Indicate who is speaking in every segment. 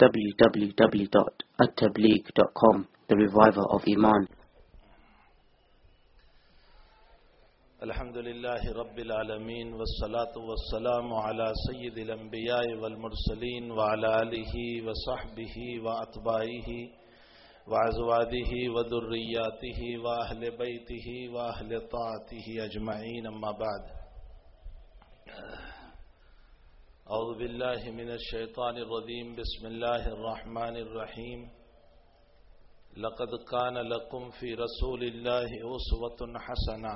Speaker 1: www.attableek.com The Reviver of Iman.
Speaker 2: الحمد لله رب العالمين والصلاة والسلام على سيد الأنبياء والمرسلين وعلى آله وصحبه وأطبائه وعزواده وذرياته وأهل بيته وأهل طاعته أجمعين أما بعد أعوذ بالله من الشيطان الرجيم. بسم الله الرحمن الرحيم. لقد كان لكم في رسول الله أسوة حسنة.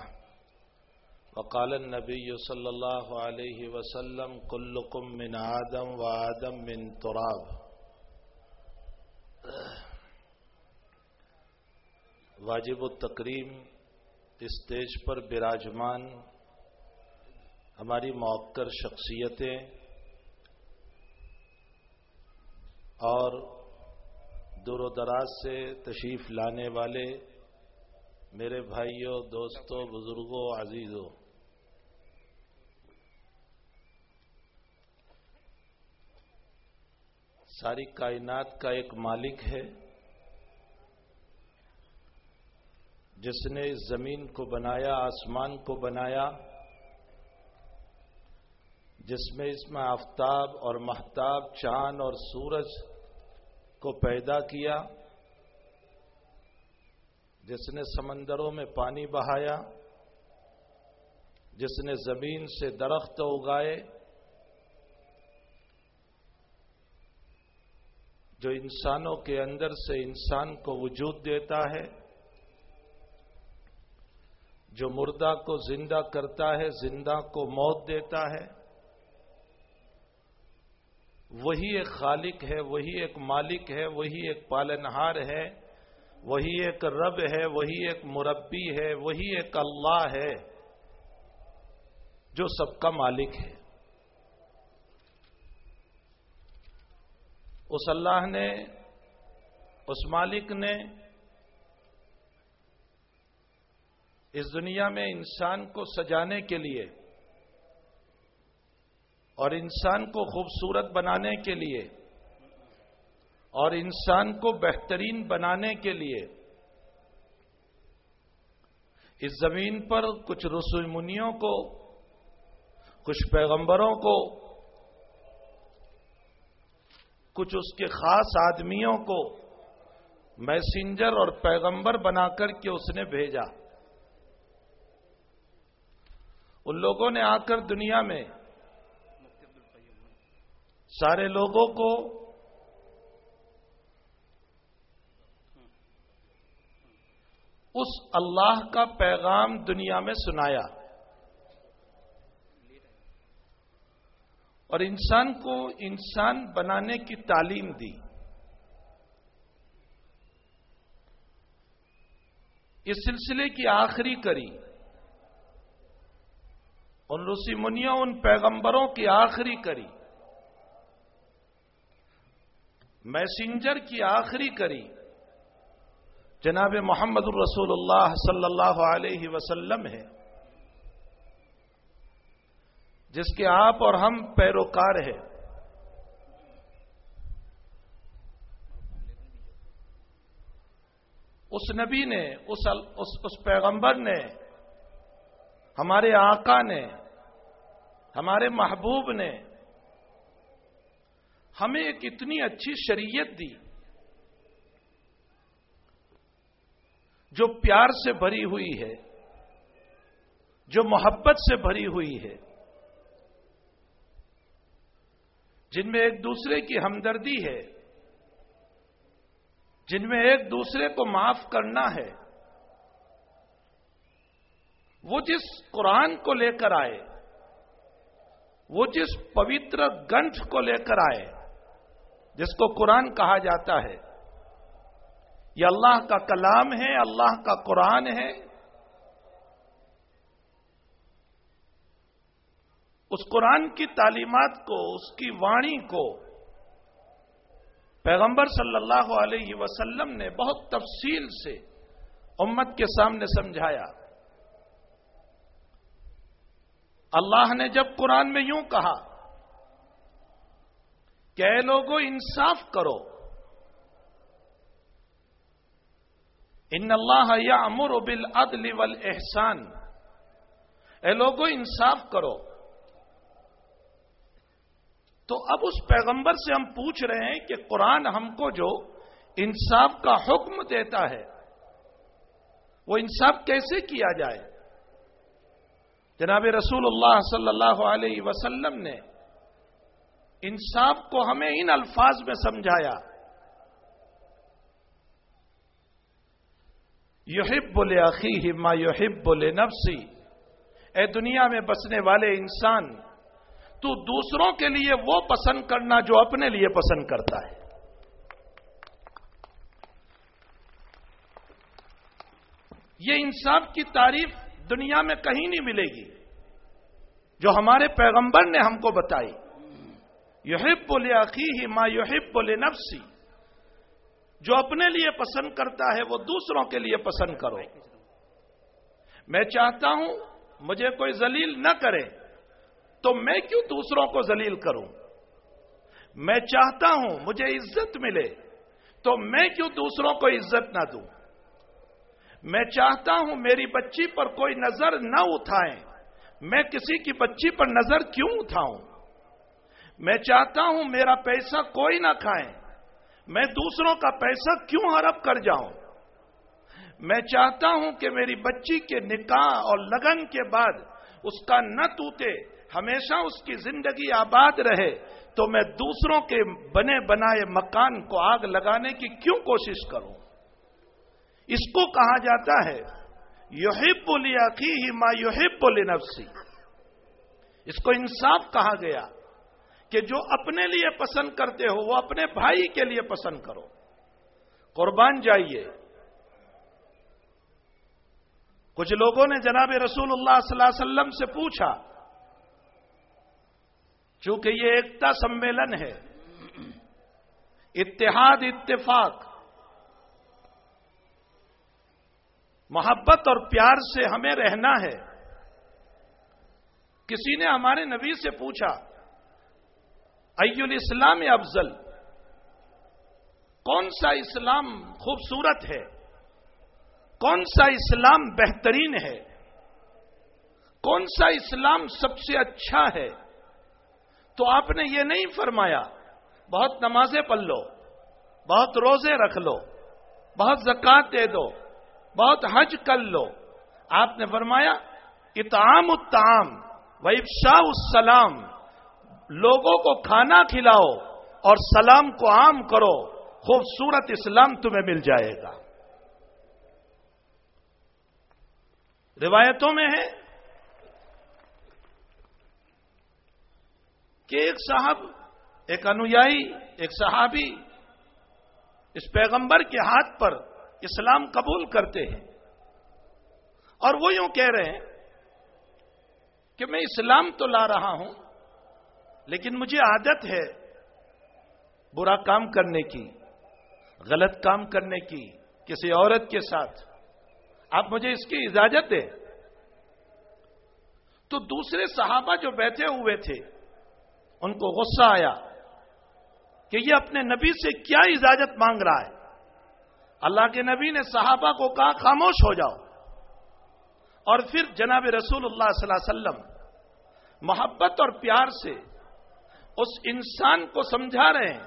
Speaker 2: وقال النبي صلى الله عليه وسلم، كلكم من آدم وآدم من تراب. واجب التقریم اسٹیج پر براجمان ہماری موقر شخصیتیں اور دور و دراز سے تشریف لانے والے میرے بھائیوں، دوستوں، بزرگوں، عزیزوں۔ ساری کائنات کا ایک مالک ہے، جس نے اس زمین کو بنایا، آسمان کو بنایا، جس میں اس میں آفتاب اور محتاب چاند اور سورج کو پیدا کیا، جس نے سمندروں میں پانی بہایا، جس نے زمین سے درخت اگائے، جو انسانوں کے اندر سے انسان کو وجود دیتا ہے، جو مردہ کو زندہ کرتا ہے، زندہ کو موت دیتا ہے۔ وہی ایک خالق ہے، وہی ایک مالک ہے، وہی ایک پالنہار ہے، وہی ایک رب ہے، وہی ایک مربی ہے، وہی ایک اللہ ہے، جو سب کا مالک ہے۔ اس اللہ نے، اس مالک نے اس دنیا میں انسان کو سجانے کے لیے اور انسان کو خوبصورت بنانے کے لیے، اور انسان کو بہترین بنانے کے لیے۔ اس زمین پر کچھ رسومنیوں کو، کچھ پیغمبروں کو، کچھ اس کے خاص آدمیوں کو میسنجر اور پیغمبر بنا کر کے اس نے بھیجا۔ ان لوگوں نے آ کر دنیا میں سارے لوگوں کو اس اللہ کا پیغام دنیا میں سنایا اور انسان کو انسان بنانے کی تعلیم دی۔ اس سلسلے کی آخری کری۔ ان روسی منیا ان پیغمبروں کی آخری کری۔ میسنجر کی آخری کری۔ جناب محمد الرسول اللہ صلی اللہ علیہ وسلم ہے۔ جس کے آپ اور ہم پیروکار ہیں۔ اس نبی نے اس اس, اس پیغمبر نے ہمارے آقا نے ہمارے محبوب نے ہمیں ایک اتنی اچھی شریعت دی جو پیار سے بھری ہوئی ہے، جو محبت سے بھری ہوئی ہے، جن میں ایک دوسرے کی ہمدردی ہے، جن میں ایک دوسرے کو معاف کرنا ہے۔ وہ جس قرآن کو لے کر آئے، وہ جس پوتر گنٹھ کو لے کر آئے جس کو قرآن کہا جاتا ہے، یہ اللہ کا کلام ہے، اللہ کا قرآن ہے۔ اس قرآن کی تعلیمات کو، اس کی وانی کو پیغمبر صلی اللہ علیہ وسلم نے بہت تفصیل سے امت کے سامنے سمجھایا۔ اللہ نے جب قرآن میں یوں کہا کہ اے لوگوں انصاف کرو۔ ان اللہ یا امر بل عدل احسان اے لوگوں انصاف کرو۔ تو اب اس پیغمبر سے ہم پوچھ رہے ہیں کہ قرآن ہم کو جو انصاف کا حکم دیتا ہے، وہ انصاف کیسے کیا جائے؟ جناب رسول اللہ صلی اللہ علیہ وسلم نے انصاف کو ہمیں ان الفاظ میں سمجھایا۔ یوہب بولے عقی ما یوہب بولے نفسی اے دنیا میں بسنے والے انسان، تو دوسروں کے لیے وہ پسند کرنا جو اپنے لیے پسند کرتا ہے۔ یہ انصاف کی تعریف دنیا میں کہیں نہیں ملے گی۔ جو ہمارے پیغمبر نے ہم کو بتائی۔ یوہب بولے عقی ما یوہب بولے نفسی جو اپنے لیے پسند کرتا ہے، وہ دوسروں کے لیے پسند کرو۔ میں چاہتا ہوں مجھے کوئی ذلیل نہ کرے، تو میں کیوں دوسروں کو ذلیل کروں؟ میں چاہتا ہوں مجھے عزت ملے، تو میں کیوں دوسروں کو عزت نہ دوں؟ میں چاہتا ہوں میری بچی پر کوئی نظر نہ اٹھائیں۔ میں کسی کی بچی پر نظر کیوں اٹھاؤں؟ میں چاہتا ہوں میرا پیسہ کوئی نہ کھائیں میں دوسروں کا پیسہ کیوں ہڑپ کر جاؤں؟ میں چاہتا ہوں کہ میری بچی کے نکاح اور لگن کے بعد اس کا نہ ٹوٹے، ہمیشہ اس کی زندگی آباد رہے۔ تو میں دوسروں کے بنے بنائے مکان کو آگ لگانے کی کیوں کوشش کروں؟ اس کو کہا جاتا ہے یوہب بولی عقی ہی ماں یوہب بولی نفسی اس کو انصاف کہا گیا۔ کہ جو اپنے لیے پسند کرتے ہو، وہ اپنے بھائی کے لیے پسند کرو۔ قربان جائیے۔ کچھ لوگوں نے جناب رسول اللہ صلی اللہ علیہ وسلم سے پوچھا، چونکہ یہ ایکتا سمیلن ہے، اتحاد، اتفاق، محبت اور پیار سے ہمیں رہنا ہے۔ کسی نے ہمارے نبی سے پوچھا ای الاسلام افضل؟ کون سا اسلام خوبصورت ہے؟ کون سا اسلام بہترین ہے؟ کون سا اسلام سب سے اچھا ہے؟ تو آپ نے یہ نہیں فرمایا، بہت نمازیں پڑھ لو، بہت روزے رکھ لو، بہت زکات دے دو، بہت حج کر لو۔ آپ نے فرمایا اتعام الطعام و افشا السلام۔ لوگوں کو کھانا کھلاؤ اور سلام کو عام کرو، خوبصورت اسلام تمہیں مل جائے گا۔ روایتوں میں ہے کہ ایک صاحب، ایک انویائی، ایک صحابی اس پیغمبر کے ہاتھ پر اسلام قبول کرتے ہیں اور وہ یوں کہہ رہے ہیں کہ میں اسلام تو لا رہا ہوں لیکن مجھے عادت ہے برا کام کرنے کی، غلط کام کرنے کی، کسی عورت کے ساتھ۔ آپ مجھے اس کی اجازت دیں۔ تو دوسرے صحابہ جو بیٹھے ہوئے تھے، ان کو غصہ آیا کہ یہ اپنے نبی سے کیا اجازت مانگ رہا ہے۔ اللہ کے نبی نے صحابہ کو کہا، خاموش ہو جاؤ۔ اور پھر جناب رسول اللہ صلی اللہ علیہ وسلم، محبت اور پیار سے اس انسان کو سمجھا رہے ہیں،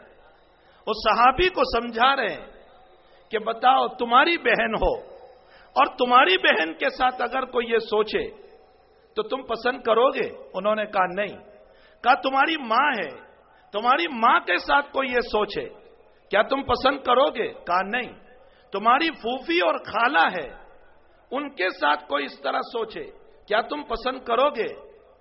Speaker 2: اس صحابی کو سمجھا رہے ہیں کہ بتاؤ تمہاری بہن ہو اور تمہاری بہن کے ساتھ اگر کوئی یہ سوچے تو تم پسند کرو گے انہوں نے کہا نہیں۔ کہا تمہاری ماں ہے، تمہاری ماں کے ساتھ کوئی یہ سوچے، کیا تم پسند کرو گے کہا نہیں۔ تمہاری پھوفی اور خالہ ہے، ان کے ساتھ کوئی اس طرح سوچے، کیا تم پسند کرو گے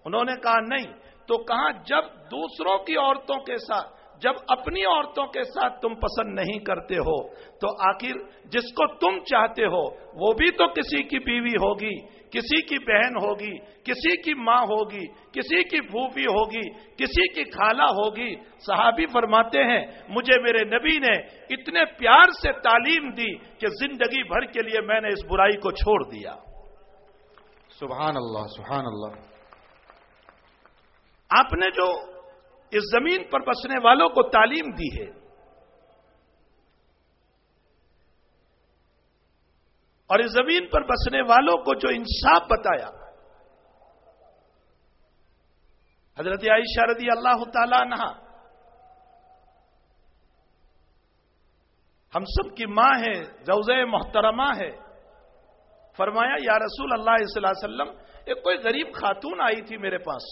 Speaker 2: انہوں نے کہا نہیں۔ تو کہاں جب دوسروں کی عورتوں کے ساتھ، جب اپنی عورتوں کے ساتھ تم پسند نہیں کرتے ہو، تو آخر جس کو تم چاہتے ہو، وہ بھی تو کسی کی بیوی ہوگی، کسی کی بہن ہوگی، کسی کی ماں ہوگی، کسی کی پھوپھی ہوگی، کسی کی خالہ ہوگی۔ صحابی فرماتے ہیں، مجھے میرے نبی نے اتنے پیار سے تعلیم دی کہ زندگی بھر کے لیے میں نے اس برائی کو چھوڑ دیا۔
Speaker 3: سبحان اللہ سبحان اللہ۔
Speaker 2: آپ نے جو اس زمین پر بسنے والوں کو تعلیم دی ہے، اور اس زمین پر بسنے والوں کو جو انصاف بتایا، حضرت عائشہ رضی اللہ تعالی نہ ہم سب کی ماں ہے روز محترمہ ہے۔ فرمایا، یا رسول اللہ صلی اللہ علیہ وسلم، ایک کوئی غریب خاتون آئی تھی میرے پاس۔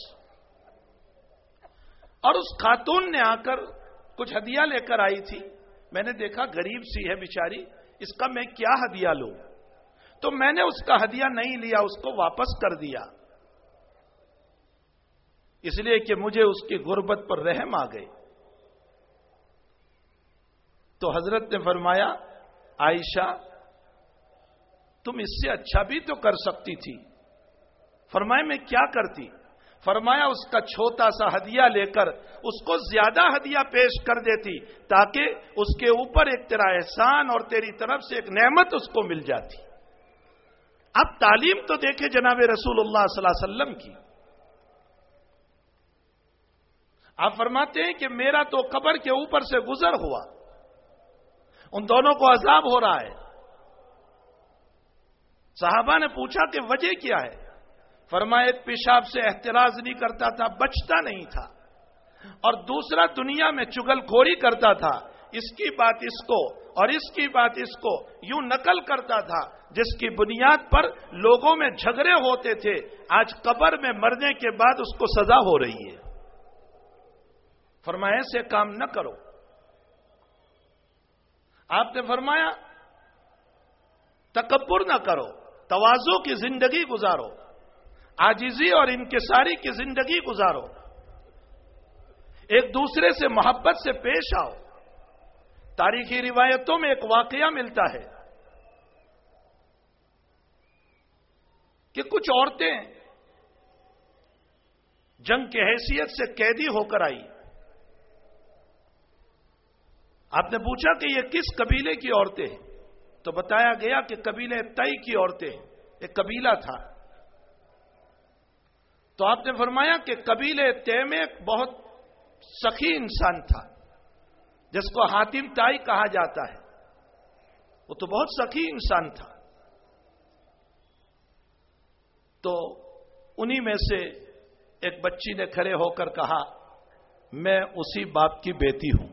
Speaker 2: اور اس خاتون نے آ کر کچھ ہدیہ لے کر آئی تھی۔ میں نے دیکھا غریب سی ہے بیچاری، اس کا میں کیا ہدیہ لوں؟ تو میں نے اس کا ہدیہ نہیں لیا، اس کو واپس کر دیا۔ اس لیے کہ مجھے اس کی غربت پر رحم آ گئی۔ تو حضرت نے فرمایا، عائشہ، تم اس سے اچھا بھی تو کر سکتی تھی۔ فرمایا میں کیا کرتی؟ فرمایا اس کا چھوٹا سا ہدیہ لے کر اس کو زیادہ ہدیہ پیش کر دیتی تاکہ اس کے اوپر ایک تیرا احسان اور تیری طرف سے ایک نعمت اس کو مل جاتی۔ اب تعلیم تو دیکھے جناب رسول اللہ صلی اللہ علیہ وسلم کی۔ آپ فرماتے ہیں کہ میرا تو قبر کے اوپر سے گزر ہوا۔ ان دونوں کو عذاب ہو رہا ہے۔ صحابہ نے پوچھا کہ وجہ کیا ہے؟ فرمایا، ایک پیشاب سے احتراز نہیں کرتا تھا، بچتا نہیں تھا۔ اور دوسرا، دنیا میں چگل کھوری کرتا تھا۔ اس کی بات اس کو اور اس کی بات اس کو یوں نقل کرتا تھا، جس کی بنیاد پر لوگوں میں جھگڑے ہوتے تھے۔ آج قبر میں مرنے کے بعد اس کو سزا ہو رہی ہے۔ فرمایا سے کام نہ کرو۔ آپ نے فرمایا، تکبر نہ کرو توازو کی زندگی گزارو۔ آجیزی اور انکساری کی زندگی گزارو۔ ایک دوسرے سے محبت سے پیش آؤ۔ تاریخی روایتوں میں ایک واقعہ ملتا ہے کہ کچھ عورتیں جنگ کی حیثیت سے قیدی ہو کر آئی آپ نے پوچھا کہ یہ کس قبیلے کی عورتیں ہیں؟ تو بتایا گیا کہ قبیلے تئی کی عورتیں ایک قبیلہ تھا۔ تو آپ نے فرمایا کہ قبیلے تے میں ایک بہت سخی انسان تھا، جس کو حاتم تائی کہا جاتا ہے۔ وہ تو بہت سخی انسان تھا۔ تو انہی میں سے ایک بچی نے کھڑے ہو کر کہا، میں اسی باپ کی بیٹی ہوں۔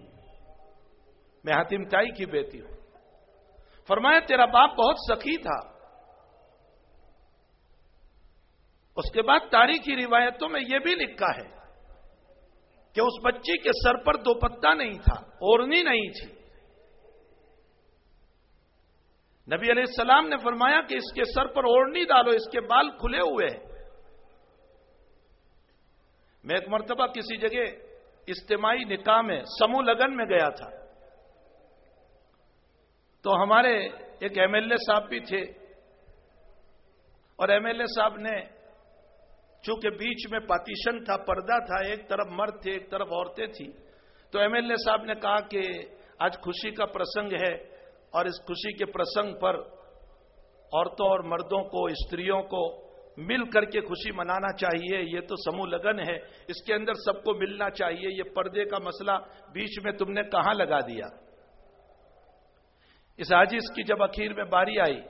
Speaker 2: میں حاتم تائی کی بیٹی ہوں۔ فرمایا، تیرا باپ بہت سخی تھا۔ اس کے بعد تاریخی روایتوں میں یہ بھی لکھا ہے کہ اس بچی کے سر پر دو پتا نہیں تھا اوڑنی نہیں تھی۔ نبی علیہ السلام نے فرمایا کہ اس کے سر پر اوڑنی ڈالو، اس کے بال کھلے ہوئے ہیں۔ میں ایک مرتبہ کسی جگہ اجتماعی نکاح میں، سمو لگن میں گیا تھا۔ تو ہمارے ایک ایم ایل اے صاحب بھی تھے۔ اور ایم ایل اے صاحب نے چونکہ بیچ میں پاتیشن تھا، پردہ تھا، ایک طرف مرد تھے، ایک طرف عورتیں تھیں۔ تو ایم ایل اے صاحب نے کہا کہ آج خوشی کا پرسنگ ہے اور اس خوشی کے پرسنگ پر عورتوں اور مردوں کو، استریوں کو مل کر کے خوشی منانا چاہیے۔ یہ تو سمو لگن ہے۔ اس کے اندر سب کو ملنا چاہیے۔ یہ پردے کا مسئلہ بیچ میں تم نے کہاں لگا دیا؟ اس آجیز کی جب اخیر میں باری آئی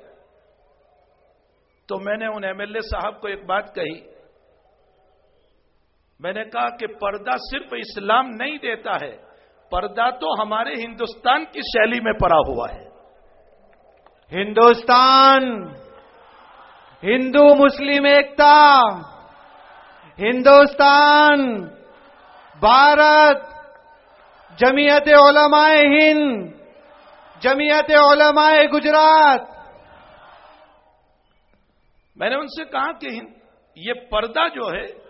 Speaker 2: تو میں نے ان ایم ایل اے صاحب کو ایک بات کہی۔ میں نے کہا کہ پردہ صرف اسلام نہیں دیتا ہے پردہ تو ہمارے ہندوستان کی شیلی میں پڑا ہوا ہے۔
Speaker 4: ہندوستان ہندو مسلم ایکتا ہندوستان بھارت جمعیت علماء ہند جمعیت علماء گجرات۔
Speaker 2: میں نے ان سے کہا کہ یہ پردہ جو ہے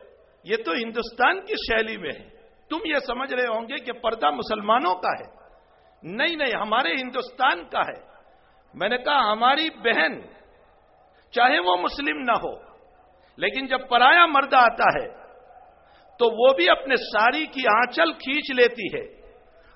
Speaker 2: یہ تو ہندوستان کی شیلی میں ہے۔ تم یہ سمجھ رہے ہوں گے کہ پردہ مسلمانوں کا ہے۔ نہیں نہیں، ہمارے ہندوستان کا ہے۔ میں نے کہا، ہماری بہن، چاہے وہ مسلم نہ ہو، لیکن جب پرایا مرد آتا ہے، تو وہ بھی اپنے ساری کی آنچل کھینچ لیتی ہے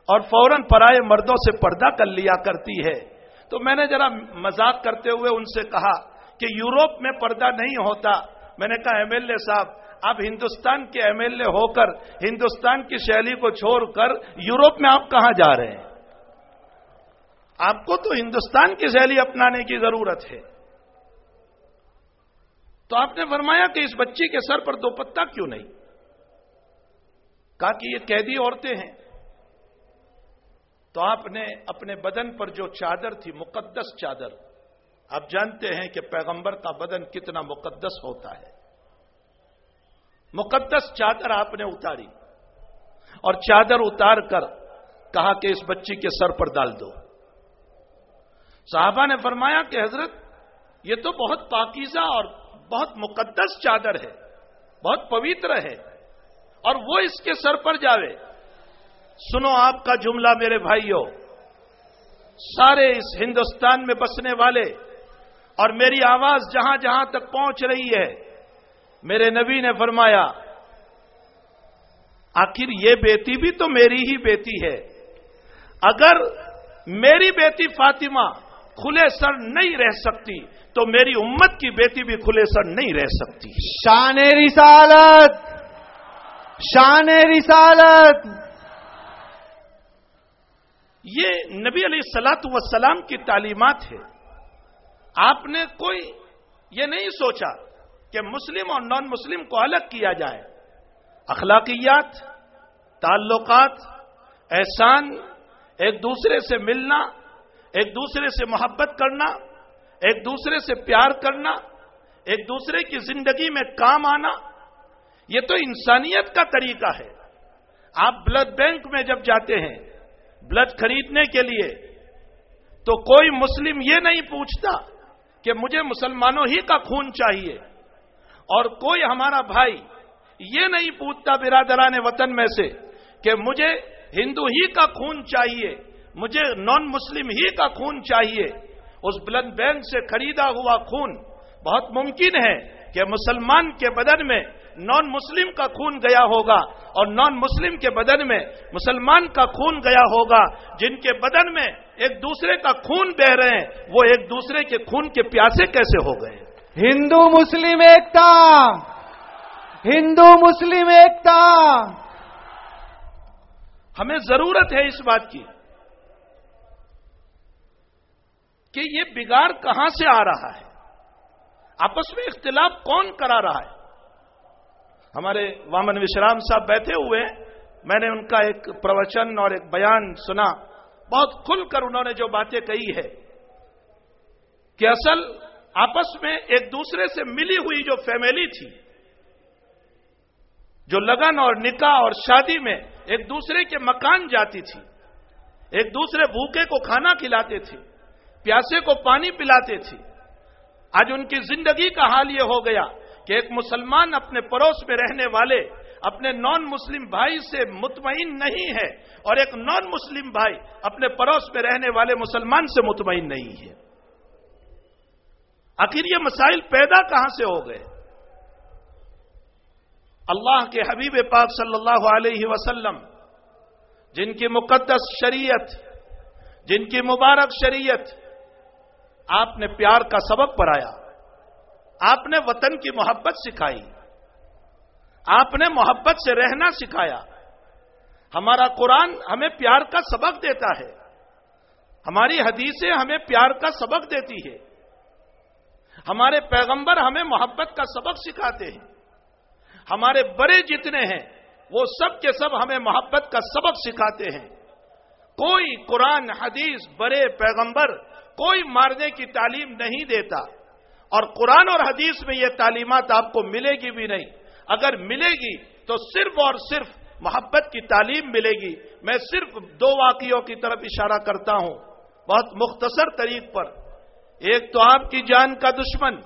Speaker 2: اور فوراً پرائے مردوں سے پردہ کر لیا کرتی ہے۔ تو میں نے ذرا مذاق کرتے ہوئے ان سے کہا کہ یوروپ میں پردہ نہیں ہوتا۔ میں نے کہا، ایم ایل اے صاحب آپ ہندوستان کے ایم ایل اے ہو کر، ہندوستان کی شیلی کو چھوڑ کر یورپ میں آپ کہاں جا رہے ہیں؟ آپ کو تو ہندوستان کی شیلی اپنانے کی ضرورت ہے۔ تو آپ نے فرمایا کہ اس بچی کے سر پر دو پتا کیوں نہیں؟ کہا کہ یہ قیدی عورتیں ہیں۔ تو آپ نے اپنے بدن پر جو چادر تھی، مقدس چادر، آپ جانتے ہیں کہ پیغمبر کا بدن کتنا مقدس ہوتا ہے۔ مقدس چادر آپ نے اتاری اور چادر اتار کر کہا کہ اس بچی کے سر پر ڈال دو۔ صحابہ نے فرمایا کہ حضرت، یہ تو بہت پاکیزہ اور بہت مقدس چادر ہے، بہت پوتر ہے، اور وہ اس کے سر پر جاوے۔ سنو آپ کا جملہ میرے بھائیوں سارے اس ہندوستان میں بسنے والے اور میری آواز جہاں جہاں تک پہنچ رہی ہے میرے نبی نے فرمایا آخر یہ بیٹی بھی تو میری ہی بیٹی ہے۔ اگر میری بیٹی فاطمہ کھلے سر نہیں رہ سکتی تو میری امت کی بیٹی بھی کھلے سر نہیں رہ سکتی۔
Speaker 4: شان رسالت! شان رسالت!
Speaker 2: یہ نبی علیہ السلاط وسلام کی تعلیمات ہے آپ نے کوئی یہ نہیں سوچا کہ مسلم اور نان مسلم کو الگ کیا جائے۔ اخلاقیات، تعلقات، احسان، ایک دوسرے سے ملنا، ایک دوسرے سے محبت کرنا، ایک دوسرے سے پیار کرنا، ایک دوسرے کی زندگی میں کام آنا، یہ تو انسانیت کا طریقہ ہے۔ آپ بلڈ بینک میں جب جاتے ہیں، بلڈ خریدنے کے لیے، تو کوئی مسلم یہ نہیں پوچھتا کہ مجھے مسلمانوں ہی کا خون چاہیے۔ اور کوئی ہمارا بھائی یہ نہیں پوچھتا برادران وطن میں سے کہ مجھے ہندو ہی کا خون چاہیے، مجھے نان مسلم ہی کا خون چاہیے۔ اس بلڈ بینک سے خریدا ہوا خون بہت ممکن ہے کہ مسلمان کے بدن میں نان مسلم کا خون گیا ہوگا اور نان مسلم کے بدن میں مسلمان کا خون گیا ہوگا۔ جن کے بدن میں ایک دوسرے کا خون بہ رہے ہیں، وہ ایک دوسرے کے خون کے پیاسے کیسے ہو گئے؟
Speaker 4: ہندو مسلم ایکتا ہندو مسلم ایکتا
Speaker 2: ہمیں ضرورت ہے اس بات کی کہ یہ بگاڑ کہاں سے آ رہا ہے؟ آپس میں اختلاف کون کرا رہا ہے؟ ہمارے وامن وشرام صاحب بیٹھے ہوئے میں نے ان کا ایک پروچن اور ایک بیان سنا۔ بہت کھل کر انہوں نے جو باتیں کہی ہے کہ اصل آپس میں ایک دوسرے سے ملی ہوئی جو فیملی تھی، جو لگن اور نکاح اور شادی میں ایک دوسرے کے مکان جاتی تھی، ایک دوسرے بھوکے کو کھانا کھلاتے تھے، پیاسے کو پانی پلاتے تھے۔ آج ان کی زندگی کا حال یہ ہو گیا کہ ایک مسلمان اپنے پڑوس میں رہنے والے، اپنے نان مسلم بھائی سے مطمئن نہیں ہے اور ایک نان مسلم بھائی اپنے پڑوس میں رہنے والے مسلمان سے مطمئن نہیں ہے۔ آخر یہ مسائل پیدا کہاں سے ہو گئے؟ اللہ کے حبیب پاک صلی اللہ علیہ وسلم، جن کی مقدس شریعت، جن کی مبارک شریعت آپ نے پیار کا سبق پڑھایا آپ نے وطن کی محبت سکھائی، آپ نے محبت سے رہنا سکھایا۔ ہمارا قرآن ہمیں پیار کا سبق دیتا ہے، ہماری حدیثیں ہمیں پیار کا سبق دیتی ہے۔ ہمارے پیغمبر ہمیں محبت کا سبق سکھاتے ہیں۔ ہمارے بڑے جتنے ہیں، وہ سب کے سب ہمیں محبت کا سبق سکھاتے ہیں۔ کوئی قرآن، حدیث بڑے پیغمبر کوئی مارنے کی تعلیم نہیں دیتا۔ اور قرآن اور حدیث میں یہ تعلیمات آپ کو ملے گی بھی نہیں۔ اگر ملے گی تو صرف اور صرف محبت کی تعلیم ملے گی۔ میں صرف دو واقعوں کی طرف اشارہ کرتا ہوں۔ بہت مختصر طریق پر۔ ایک تو آپ کی جان کا دشمن،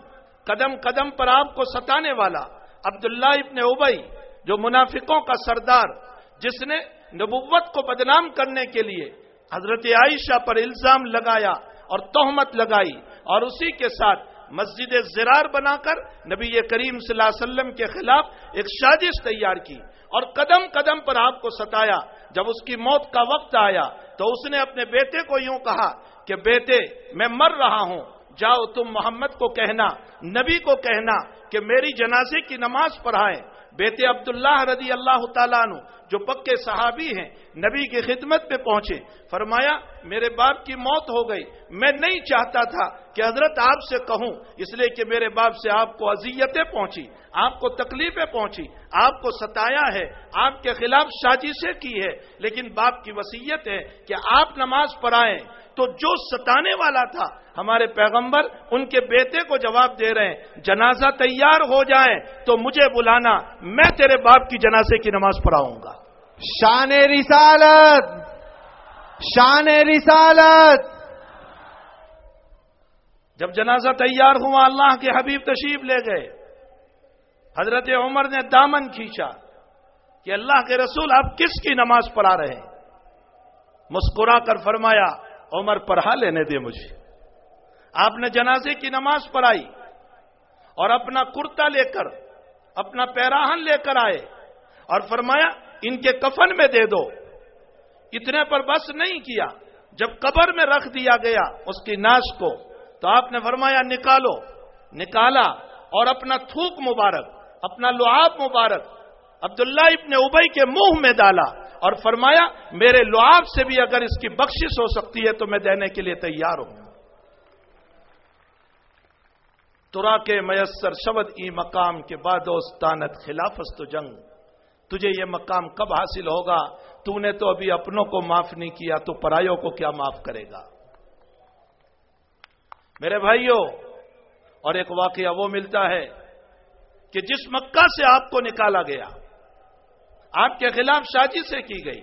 Speaker 2: قدم قدم پر آپ کو ستانے والا عبداللہ ابن ابئی جو منافقوں کا سردار، جس نے نبوت کو بدنام کرنے کے لیے حضرت عائشہ پر الزام لگایا اور تہمت لگائی اور اسی کے ساتھ مسجد زرار بنا کر نبی کریم صلی اللہ علیہ وسلم کے خلاف ایک سازش تیار کی اور قدم قدم پر آپ کو ستایا۔ جب اس کی موت کا وقت آیا تو اس نے اپنے بیٹے کو یوں کہا کہ بیٹے میں مر رہا ہوں، جاؤ تم محمد کو کہنا، نبی کو کہنا کہ میری جنازے کی نماز پڑھائیں۔ بیٹے عبداللہ رضی اللہ تعالیٰ عنہ، جو پکے صحابی ہیں، نبی کی خدمت میں پہنچے۔ فرمایا، میرے باپ کی موت ہو گئی۔ میں نہیں چاہتا تھا کہ حضرت آپ سے کہوں، اس لیے کہ میرے باپ سے آپ کو اذیتیں پہنچی۔ آپ کو تکلیفیں پہنچی آپ کو ستایا ہے آپ کے خلاف سازشیں کی ہے لیکن باپ کی وسیعت ہے کہ آپ نماز پڑھائیں تو جو ستانے والا تھا ہمارے پیغمبر ان کے بیٹے کو جواب دے رہے ہیں جنازہ تیار ہو جائے تو مجھے بلانا میں تیرے باپ کی جنازے کی نماز پڑھاؤں گا۔
Speaker 4: شان رسالت! شان رسالت!
Speaker 2: جب جنازہ تیار ہوا اللہ کے حبیب تشریف لے گئے۔ حضرت عمر نے دامن کھینچا کہ اللہ کے رسول آپ کس کی نماز پڑھا رہے ہیں؟ مسکرا کر فرمایا، عمر پڑھا لینے دے مجھے۔ آپ نے جنازے کی نماز پڑھائی اور اپنا کرتا لے کر، اپنا پیراہن لے کر آئے اور فرمایا، ان کے کفن میں دے دو۔ اتنے پر بس نہیں کیا، جب قبر میں رکھ دیا گیا اس کی ناش کو، تو آپ نے فرمایا، نکالو۔ نکالا اور اپنا تھوک مبارک۔ اپنا لعاب مبارک عبداللہ ابن ابئی کے منہ میں ڈالا اور فرمایا، میرے لعاب سے بھی اگر اس کی بخشش ہو سکتی ہے تو میں دینے کے لیے تیار ہوں۔ ترا کے میسر شبد ای مقام کے بعد استانت خلافست جنگ۔ تجھے یہ مقام کب حاصل ہوگا؟ تو نے تو ابھی اپنوں کو معاف نہیں کیا، تو پرایوں کو کیا معاف کرے گا؟ میرے بھائیوں، اور ایک واقعہ وہ ملتا ہے۔ کہ جس مکہ سے آپ کو نکالا گیا، آپ کے خلاف شادی سے کی گئی،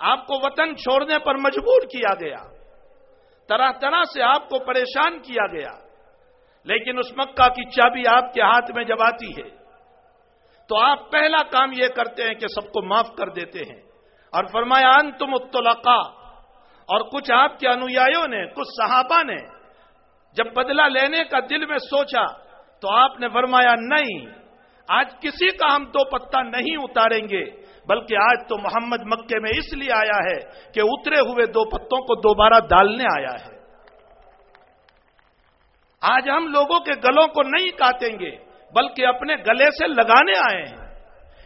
Speaker 2: آپ کو وطن چھوڑنے پر مجبور کیا گیا، طرح طرح سے آپ کو پریشان کیا گیا، لیکن اس مکہ کی چابی آپ کے ہاتھ میں جب آتی ہے، تو آپ پہلا کام یہ کرتے ہیں کہ سب کو معاف کر دیتے ہیں۔ اور فرمایا ان تم اور کچھ آپ کے انویایوں نے، کچھ صحابہ نے جب بدلہ لینے کا دل میں سوچا تو آپ نے فرمایا، نہیں، آج کسی کا ہم دو پتا نہیں اتاریں گے، بلکہ آج تو محمد مکے میں اس لیے آیا ہے کہ اترے ہوئے دو پتوں کو دوبارہ ڈالنے آیا ہے۔ آج ہم لوگوں کے گلوں کو نہیں کاٹیں گے، بلکہ اپنے گلے سے لگانے آئے ہیں۔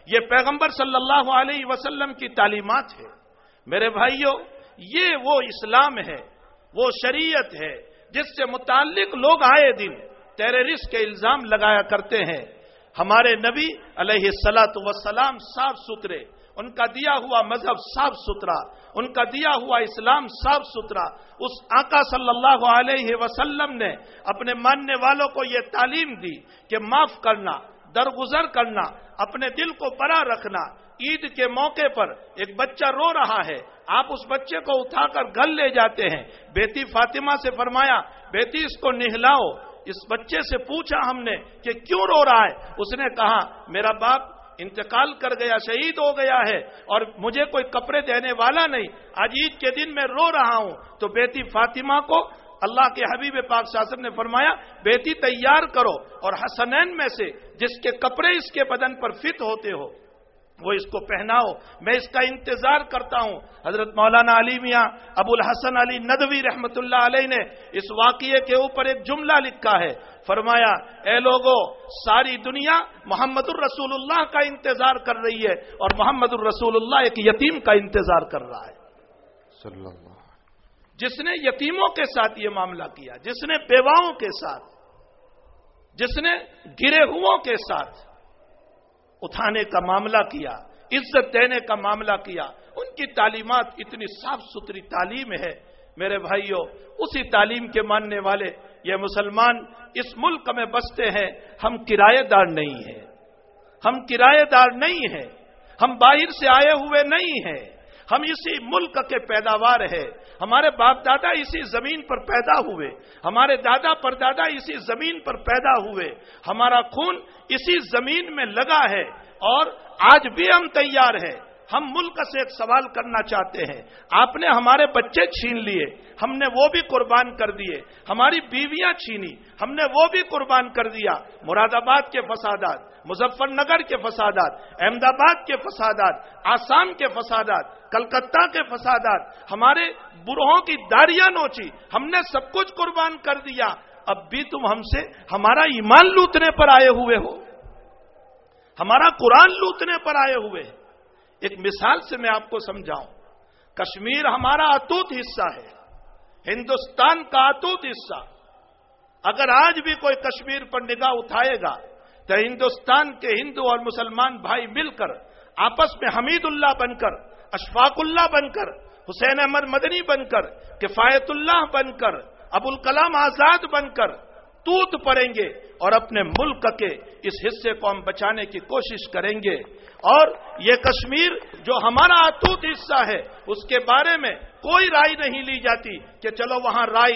Speaker 2: یہ پیغمبر صلی اللہ علیہ وسلم کی تعلیمات ہے۔ میرے بھائیوں یہ وہ اسلام ہے، وہ شریعت ہے، جس سے متعلق لوگ آئے دن ٹیررسٹ کے الزام لگایا کرتے ہیں۔ ہمارے نبی علیہ السلاۃ وسلام صاف ستھرے، ان کا دیا ہوا مذہب صاف ستھرا، ان کا دیا ہوا اسلام صاف ستھرا۔ اس آقا صلی اللہ علیہ وسلم نے اپنے ماننے والوں کو یہ تعلیم دی کہ معاف کرنا، درگزر کرنا، اپنے دل کو بڑا رکھنا۔ عید کے موقع پر ایک بچہ رو رہا ہے، آپ اس بچے کو اٹھا کر گل لے جاتے ہیں۔ بیٹی فاطمہ سے فرمایا، بیٹی اس کو نہلاؤ اس بچے سے پوچھا ہم نے کہ کیوں رو رہا ہے؟ اس نے کہا، میرا باپ انتقال کر گیا، شہید ہو گیا ہے اور مجھے کوئی کپڑے دینے والا نہیں۔ آج عید کے دن میں رو رہا ہوں۔ تو بیٹی فاطمہ کو اللہ کے حبیب پاک شاسم نے فرمایا، بیٹی تیار کرو اور حسنین میں سے جس کے کپڑے اس کے بدن پر فت ہوتے ہو۔ وہ اس کو پہناؤ۔ میں اس کا انتظار کرتا ہوں۔ حضرت مولانا علی میاں ابو الحسن علی ندوی رحمت اللہ علیہ نے اس واقعے کے اوپر ایک جملہ لکھا ہے۔ فرمایا اے لوگوں ساری دنیا محمد الرسول اللہ کا انتظار کر رہی ہے اور محمد الرسول اللہ ایک یتیم کا انتظار کر رہا ہے۔ صلی اللہ جس نے یتیموں کے ساتھ یہ معاملہ کیا جس نے بیواؤں کے ساتھ جس نے گرے ہو کے ساتھ اٹھانے کا معاملہ کیا، عزت دینے کا معاملہ کیا۔ ان کی تعلیمات اتنی صاف ستھری تعلیم ہے۔ میرے بھائیوں اسی تعلیم کے ماننے والے یہ مسلمان اس ملک میں بستے ہیں، ہم کرایہ دار نہیں ہیں۔ ہم کرایہ دار نہیں ہیں۔ ہم باہر سے آئے ہوئے نہیں ہیں۔ ہم اسی ملک کے پیداوار ہے ہمارے باپ دادا اسی زمین پر پیدا ہوئے۔ ہمارے دادا پر دادا اسی زمین پر پیدا ہوئے۔ ہمارا خون اسی زمین میں لگا ہے اور آج بھی ہم تیار ہیں۔ ہم ملک سے ایک سوال کرنا چاہتے ہیں۔ آپ نے ہمارے بچے چھین لیے، ہم نے وہ بھی قربان کر دیے۔ ہماری بیویاں چھینی، ہم نے وہ بھی قربان کر دیا۔ مراد آباد کے فسادات، مظفر نگر کے فسادات احمد آباد کے فسادات، آسام کے فسادات، کلکتہ کے فسادات۔ ہمارے بروہوں کی داڑیاں نوچی، ہم نے سب کچھ قربان کر دیا۔ اب بھی تم ہم سے ہمارا ایمان لوٹنے پر آئے ہوئے ہو۔ ہمارا قرآن لوٹنے پر آئے ہوئے۔ ایک مثال سے میں آپ کو سمجھاؤں۔ کشمیر ہمارا اتوت حصہ ہے، ہندوستان کا اتوت حصہ۔ اگر آج بھی کوئی کشمیر پر نگاہ اٹھائے گا تو ہندوستان کے ہندو اور مسلمان بھائی مل کر، آپس میں حمید اللہ بن کر، اشفاق اللہ بن کر، حسین احمد مدنی بن کر، کفایت اللہ بن کر، ابو الکلام آزاد بن کر توت پڑیں گے اور اپنے ملک کے اس حصے کو ہم بچانے کی کوشش کریں گے۔ اور یہ کشمیر جو ہمارا اتوت حصہ ہے، اس کے بارے میں کوئی رائے نہیں لی جاتی کہ چلو وہاں رائے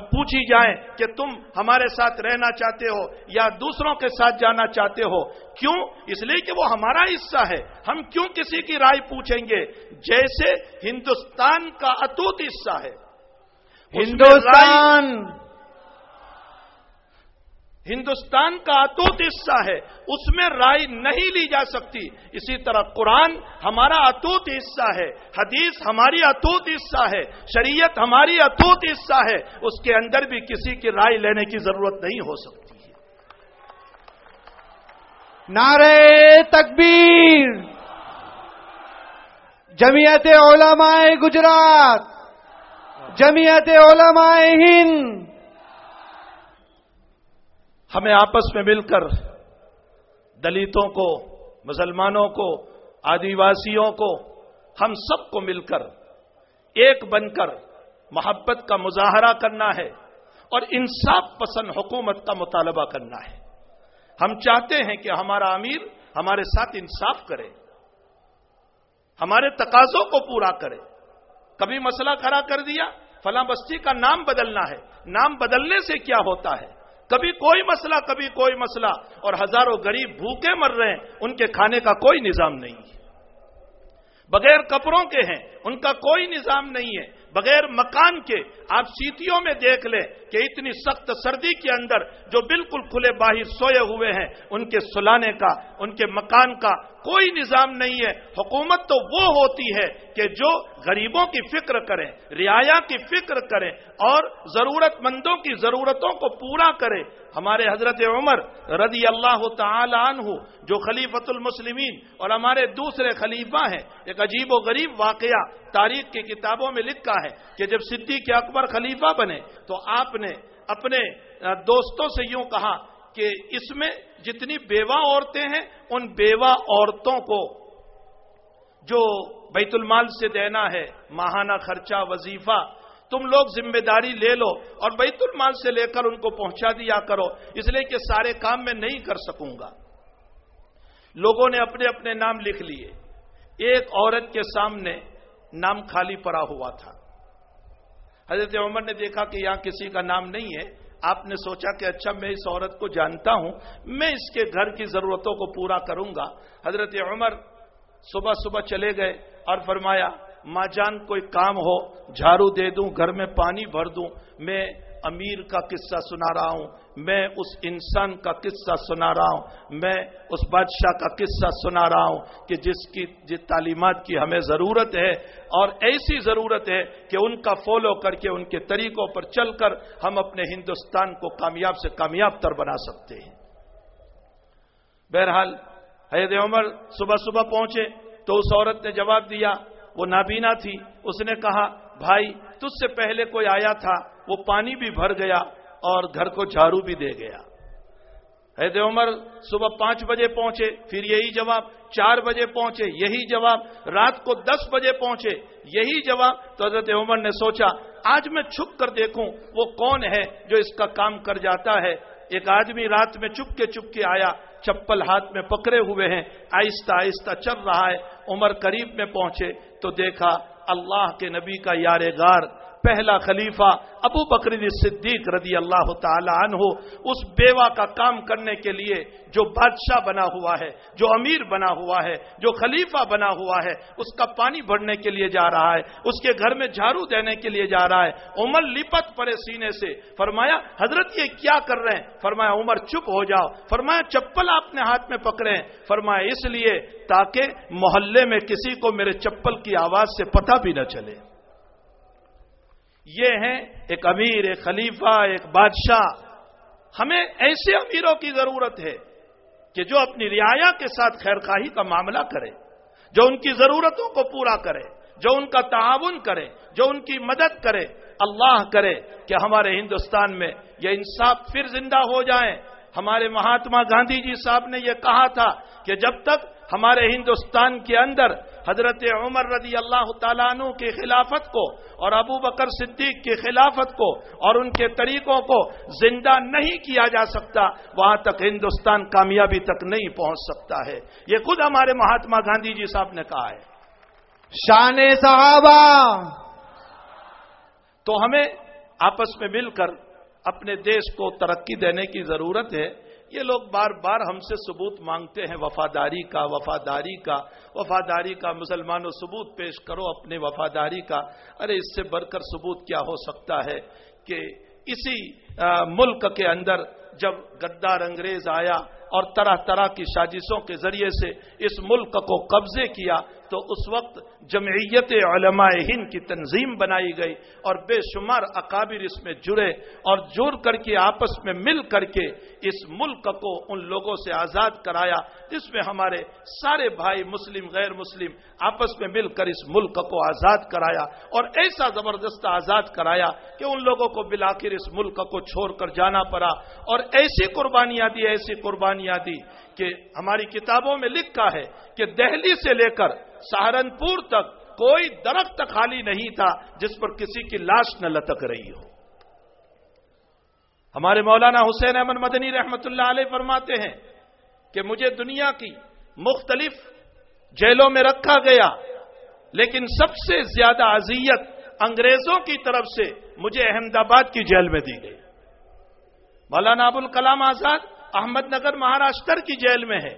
Speaker 2: پوچھی جائے کہ تم ہمارے ساتھ رہنا چاہتے ہو یا دوسروں کے ساتھ جانا چاہتے ہو۔ کیوں؟ اس لیے کہ وہ ہمارا حصہ ہے۔ ہم کیوں کسی کی رائے پوچھیں گے؟ جیسے ہندوستان کا اتوت حصہ ہے۔
Speaker 4: ہندوستان!
Speaker 2: ہندوستان کا اتوت حصہ ہے، اس میں رائے نہیں لی جا سکتی۔ اسی طرح قرآن ہمارا اتوت حصہ ہے، حدیث ہماری اتوت حصہ ہے، شریعت ہماری اتوت حصہ ہے۔ اس کے اندر بھی کسی کی رائے لینے کی ضرورت نہیں ہو سکتی۔ ہے
Speaker 4: نعرے تکبیر۔ جمعیت علماء گجرات، جمعیت علماء ہند۔
Speaker 2: ہمیں آپس میں مل کر دلتوں کو، مسلمانوں کو، آدیواسیوں کو ہم سب کو مل کر ایک بن کر محبت کا مظاہرہ کرنا ہے اور انصاف پسند حکومت کا مطالبہ کرنا ہے۔ ہم چاہتے ہیں کہ ہمارا امیر ہمارے ساتھ انصاف کرے، ہمارے تقاضوں کو پورا کرے۔ کبھی مسئلہ کھڑا کر دیا، فلاں بستی کا نام بدلنا ہے۔ نام بدلنے سے کیا ہوتا ہے؟ کبھی کوئی مسئلہ، کبھی کوئی مسئلہ۔ اور ہزاروں غریب بھوکے مر رہے ہیں، ان کے کھانے کا کوئی نظام نہیں ہے۔ بغیر کپڑوں کے ہیں، ان کا کوئی نظام نہیں ہے۔ بغیر مکان کے آپ سیتیوں میں دیکھ لیں کہ اتنی سخت سردی کے اندر جو بالکل کھلے باہر سوئے ہوئے ہیں، ان کے سلانے کا، ان کے مکان کا کوئی نظام نہیں ہے۔ حکومت تو وہ ہوتی ہے کہ جو غریبوں کی فکر کریں رعایا کی فکر کریں اور ضرورت مندوں کی ضرورتوں کو پورا کرے۔ ہمارے حضرت عمر رضی اللہ تعالی عنہ، جو خلیفت المسلمین اور ہمارے دوسرے خلیفہ ہیں، ایک عجیب و غریب واقعہ تاریخ کی کتابوں میں لکھا ہے کہ جب صدیق کے اکبر خلیفہ بنے تو آپ نے اپنے دوستوں سے یوں کہا کہ اس میں جتنی بیوہ عورتیں ہیں، ان بیوہ عورتوں کو جو بیت المال سے دینا ہے، ماہانہ خرچہ، وظیفہ تم لوگ ذمہ داری لے لو اور بیت المال سے لے کر ان کو پہنچا دیا کرو، اس لیے کہ سارے کام میں نہیں کر سکوں گا۔ لوگوں نے اپنے اپنے نام لکھ لیے۔ ایک عورت کے سامنے نام خالی پڑا ہوا تھا۔ حضرت عمر نے دیکھا کہ یہاں کسی کا نام نہیں ہے۔ آپ نے سوچا کہ اچھا میں اس عورت کو جانتا ہوں، میں اس کے گھر کی ضرورتوں کو پورا کروں گا۔ حضرت عمر صبح صبح چلے گئے اور فرمایا ماں جان کوئی کام ہو، جھاڑو دے دوں، گھر میں پانی بھر دوں، میں امیر کا قصہ سنا رہا ہوں، میں اس انسان کا قصہ سنا رہا ہوں، میں اس بادشاہ کا قصہ سنا رہا ہوں کہ جس کی، جس تعلیمات کی ہمیں ضرورت ہے اور ایسی ضرورت ہے کہ ان کا فالو کر کے ان کے طریقوں پر چل کر ہم اپنے ہندوستان کو کامیاب سے کامیاب تر بنا سکتے ہیں۔ بہرحال حید عمر صبح صبح پہنچے تو اس عورت نے جواب دیا وہ نابینا تھی۔ اس نے کہا، بھائی، تجھ سے پہلے کوئی آیا تھا، وہ پانی بھی بھر گیا اور گھر کو جھاڑو بھی دے گیا۔ حید عمر صبح پانچ بجے پہنچے، پھر یہی جواب۔ چار بجے پہنچے، یہی جواب۔ رات کو دس بجے پہنچے، یہی جواب۔ تو حضرت عمر نے سوچا، آج میں چھپ کر دیکھوں، وہ کون ہے جو اس کا کام کر جاتا ہے؟ ایک آدمی رات میں چپ کے چپ کے آیا چپل ہاتھ میں پکڑے ہوئے ہیں، آہستہ آہستہ چل رہا ہے، عمر قریب میں پہنچے تو دیکھا اللہ کے نبی کا یار غار پہلا خلیفہ ابو بکر صدیق رضی اللہ تعالی عنہ، اس بیوہ کا کام کرنے کے لیے جو بادشاہ بنا ہوا ہے، جو امیر بنا ہوا ہے، جو خلیفہ بنا ہوا ہے، اس کا پانی بھرنے کے لیے جا رہا ہے، اس کے گھر میں جھاڑو دینے کے لیے جا رہا ہے۔ عمر لپت پڑے سینے سے، فرمایا، حضرت یہ کیا کر رہے ہیں؟ فرمایا، عمر چپ ہو جاؤ۔ فرمایا، چپل آپ نے ہاتھ میں پکڑے ہیں۔ فرمایا، اس لیے تاکہ محلے میں کسی کو میرے چپل کی آواز سے پتہ بھی نہ چلے۔ یہ ہیں ایک امیر، ایک خلیفہ، ایک بادشاہ۔ ہمیں ایسے امیروں کی ضرورت ہے کہ جو اپنی رعایا کے ساتھ خیر خواہی کا معاملہ کرے، جو ان کی ضرورتوں کو پورا کرے، جو ان کا تعاون کرے، جو ان کی مدد کرے، اللہ کرے کہ ہمارے ہندوستان میں یہ انصاف پھر زندہ ہو جائیں۔ ہمارے مہاتما گاندھی جی صاحب نے یہ کہا تھا کہ جب تک ہمارے ہندوستان کے اندر حضرت عمر رضی اللہ تعالیٰ عنہ کی خلافت کو اور ابو بکر صدیق کی خلافت کو اور ان کے طریقوں کو زندہ نہیں کیا جا سکتا وہاں تک ہندوستان کامیابی تک نہیں پہنچ سکتا ہے۔ یہ خود ہمارے مہاتما گاندھی جی صاحب نے کہا ہے۔
Speaker 4: شان صحابہ۔
Speaker 2: تو ہمیں آپس میں مل کر اپنے دیش کو ترقی دینے کی ضرورت ہے۔ یہ لوگ بار بار ہم سے ثبوت مانگتے ہیں، وفاداری کا وفاداری کا وفاداری کا، مسلمانوں ثبوت پیش کرو اپنے وفاداری کا۔ ارے، اس سے بڑھ کر ثبوت کیا ہو سکتا ہے کہ اسی ملک کے اندر جب گدار انگریز آیا اور طرح طرح کی سازشوں کے ذریعے سے اس ملک کو قبضے کیا تو اس وقت جمعیت علماء ہند کی تنظیم بنائی گئی اور بے شمار اکابر اس میں جڑے اور جڑ کر کے آپس میں مل کر کے اس ملک کو ان لوگوں سے آزاد کرایا جس میں ہمارے سارے بھائی مسلم، غیر مسلم آپس میں مل کر اس ملک کو آزاد کرایا اور ایسا زبردست آزاد کرایا کہ ان لوگوں کو بلاخر اس ملک کو چھوڑ کر جانا پڑا۔ اور ایسی قربانیاں دی، ایسی قربانیاں دی کہ ہماری کتابوں میں لکھا ہے کہ دہلی سے لے کر سہارنپور تک کوئی درخت خالی نہیں تھا جس پر کسی کی لاش نہ لتک رہی ہو۔ ہمارے مولانا حسین احمد مدنی رحمت اللہ علیہ فرماتے ہیں کہ مجھے دنیا کی مختلف جیلوں میں رکھا گیا، لیکن سب سے زیادہ اذیت انگریزوں کی طرف سے مجھے احمد آباد کی جیل میں دی گئی۔ مولانا ابو الکلام آزاد احمد نگر مہاراشٹر کی جیل میں ہے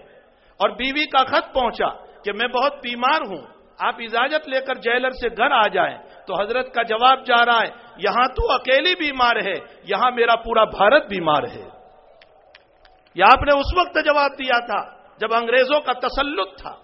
Speaker 2: اور بیوی کا خط پہنچا۔ کہ میں بہت بیمار ہوں، آپ اجازت لے کر جیلر سے گھر آ جائیں۔ تو حضرت کا جواب جا رہا ہے، یہاں تو اکیلی بیمار ہے، یہاں میرا پورا بھارت بیمار ہے۔ یہ آپ نے اس وقت جواب دیا تھا جب انگریزوں کا تسلط تھا۔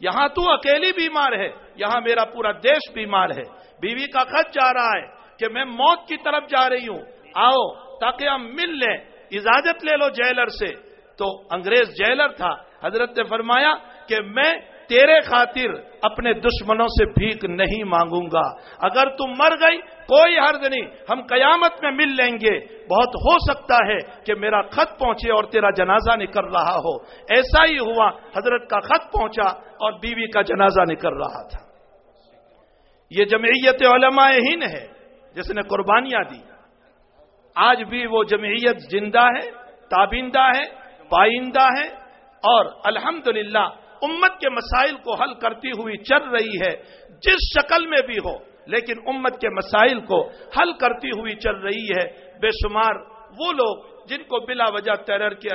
Speaker 2: یہاں تو اکیلی بیمار ہے، یہاں میرا پورا دیش بیمار ہے۔ بیوی کا خط جا رہا ہے کہ میں موت کی طرف جا رہی ہوں۔ آؤ، تاکہ ہم مل لیں، اجازت لے لو جیلر سے۔ تو انگریز جیلر تھا۔ حضرت نے فرمایا کہ میں تیرے خاطر اپنے دشمنوں سے بھیک نہیں مانگوں گا۔ اگر تم مر گئی، کوئی حرض نہیں، ہم قیامت میں مل لیں گے۔ بہت ہو سکتا ہے کہ میرا خط پہنچے اور تیرا جنازہ نکل رہا ہو۔ ایسا ہی ہوا، حضرت کا خط پہنچا اور بیوی کا جنازہ نکل رہا تھا۔ یہ جمعیت علماء ہی ہے، جس نے قربانیاں دی۔ آج بھی وہ جمعیت زندہ ہے، تابندہ ہے، پائندہ ہے اور الحمدللہ امت کے مسائل کو حل کرتی ہوئی چل رہی ہے، جس شکل میں بھی ہو، لیکن امت کے مسائل کو حل کرتی ہوئی چل رہی ہے۔ بے شمار وہ لوگ جن کو بلا وجہ ٹیرر کے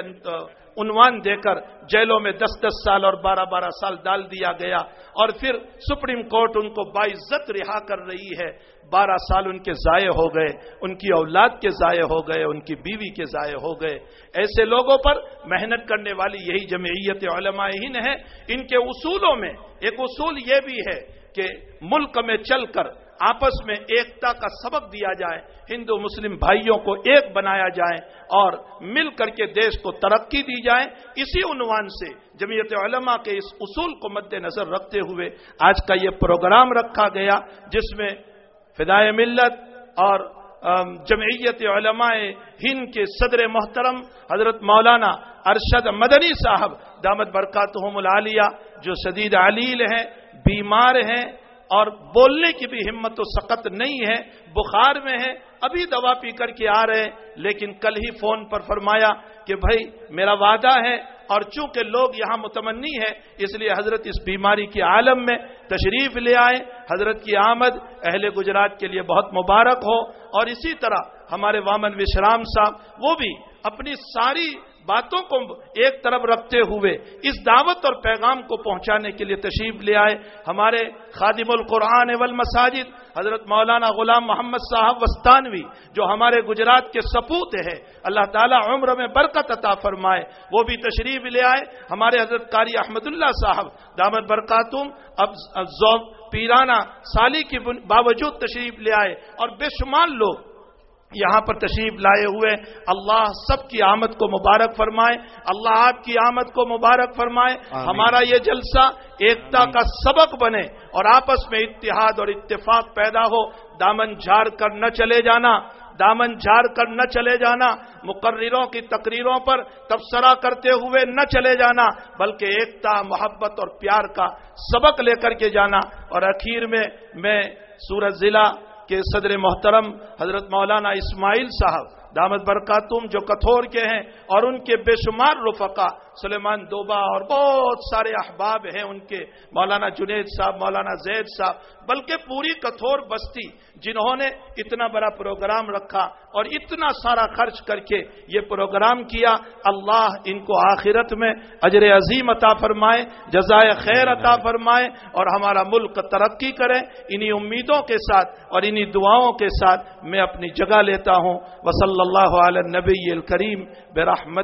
Speaker 2: عنوان دے کر جیلوں میں دس دس سال اور بارہ بارہ سال ڈال دیا گیا، اور پھر سپریم کورٹ ان کو باعزت رہا کر رہی ہے۔ بارہ سال ان کے ضائع ہو گئے، ان کی اولاد کے ضائع ہو گئے، ان کی بیوی کے ضائع ہو گئے۔ ایسے لوگوں پر محنت کرنے والی یہی جمعیت علماء ہی ہے ان کے اصولوں میں ایک اصول یہ بھی ہے کہ ملک میں چل کر آپس میں ایکتا کا سبق دیا جائے، ہندو مسلم بھائیوں کو ایک بنایا جائے اور مل کر کے دیش کو ترقی دی جائے۔ اسی عنوان سے جمعیت علماء کے اس اصول کو مد نظر رکھتے ہوئے آج کا یہ پروگرام رکھا گیا، جس میں فدائے ملت اور جمعیت علماء ہند کے صدر محترم حضرت مولانا ارشد مدنی صاحب، دامت برکاتہم العالیہ، جو شدید علیل ہیں، بیمار ہیں، اور بولنے کی بھی ہمت و سقت نہیں ہے، بخار میں ہے ابھی دوا پی کر کے آ رہے لیکن کل ہی فون پر فرمایا کہ بھائی، میرا وعدہ ہے اور چونکہ لوگ یہاں متمنی ہے اس لیے حضرت اس بیماری کے عالم میں تشریف لے آئے حضرت کی آمد اہل گجرات کے لیے بہت مبارک ہو۔ اور اسی طرح ہمارے وامن وشرام صاحب، وہ بھی اپنی ساری باتوں کو ایک طرف رکھتے ہوئے اس دعوت اور پیغام کو پہنچانے کے لیے تشریف لے آئے۔ ہمارے خادم القرآن والمساجد، حضرت مولانا غلام محمد صاحب وستانوی، جو ہمارے گجرات کے سپوت ہے اللہ تعالیٰ عمر میں برکت عطا فرمائے۔ وہ بھی تشریف لے آئے۔ ہمارے حضرت قاری احمد اللہ صاحب، دامت برکاتم، اب ذوق، پیرانہ، سالی کے باوجود تشریف لے آئے۔ اور بے شمار لوگ یہاں پر تشریف لائے ہوئے اللہ سب کی آمد کو مبارک فرمائے اللہ آپ کی آمد کو مبارک فرمائے ہمارا یہ جلسہ ایکتا کا سبق بنے اور آپس میں اتحاد اور اتفاق پیدا ہو۔ دامن جھاڑ کر نہ چلے جانا دامن جھاڑ کر نہ چلے جانا مقرروں کی تقریروں پر تبصرہ کرتے ہوئے نہ چلے جانا بلکہ ایکتا محبت اور پیار کا سبق لے کر کے جانا۔ اور اخیر میں میں سورج ضلع کے صدر محترم حضرت مولانا اسماعیل صاحب، دامت برکاتم جو کتھور کے ہیں اور ان کے بے شمار رفقا سلیمان دوبا اور بہت سارے احباب ہیں ان کے، مولانا جنید صاحب، مولانا زید صاحب، بلکہ پوری کتھور بستی جنہوں نے اتنا بڑا پروگرام رکھا اور اتنا سارا خرچ کر کے یہ پروگرام کیا۔ اللہ ان کو آخرت میں اجر عظیم عطا فرمائے، جزائے خیر عطا فرمائے اور ہمارا ملک ترقی کرے۔ انہی امیدوں کے ساتھ اور انہی دعاؤں کے ساتھ میں اپنی جگہ لیتا ہوں۔ وصلی اللہ علیہ نبی الکریم برحمت